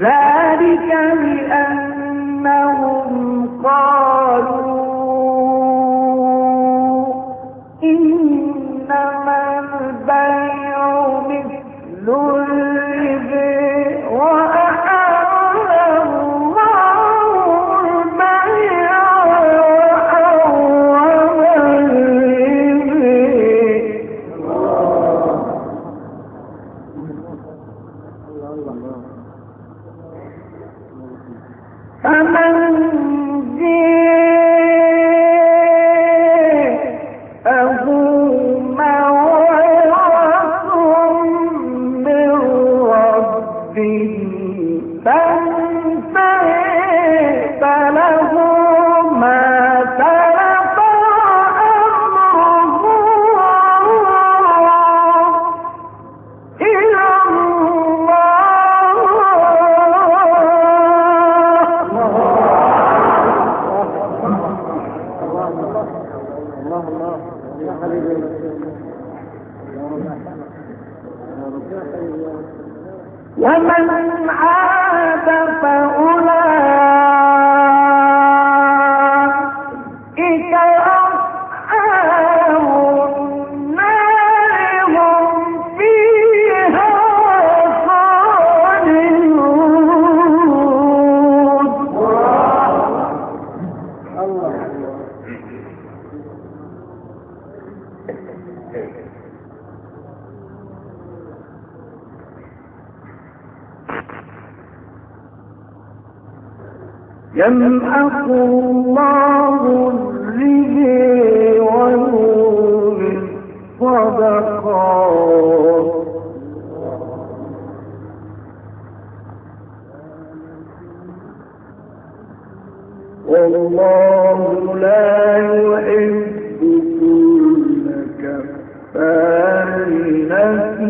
ذلك بأنهم فمن جاءه موعظة من ربه فانتهى الله الله. يا حبيبي ومن عاد فأولئك يمحق الله الربا ويورث الصدقات والله لا يحب كل فالتي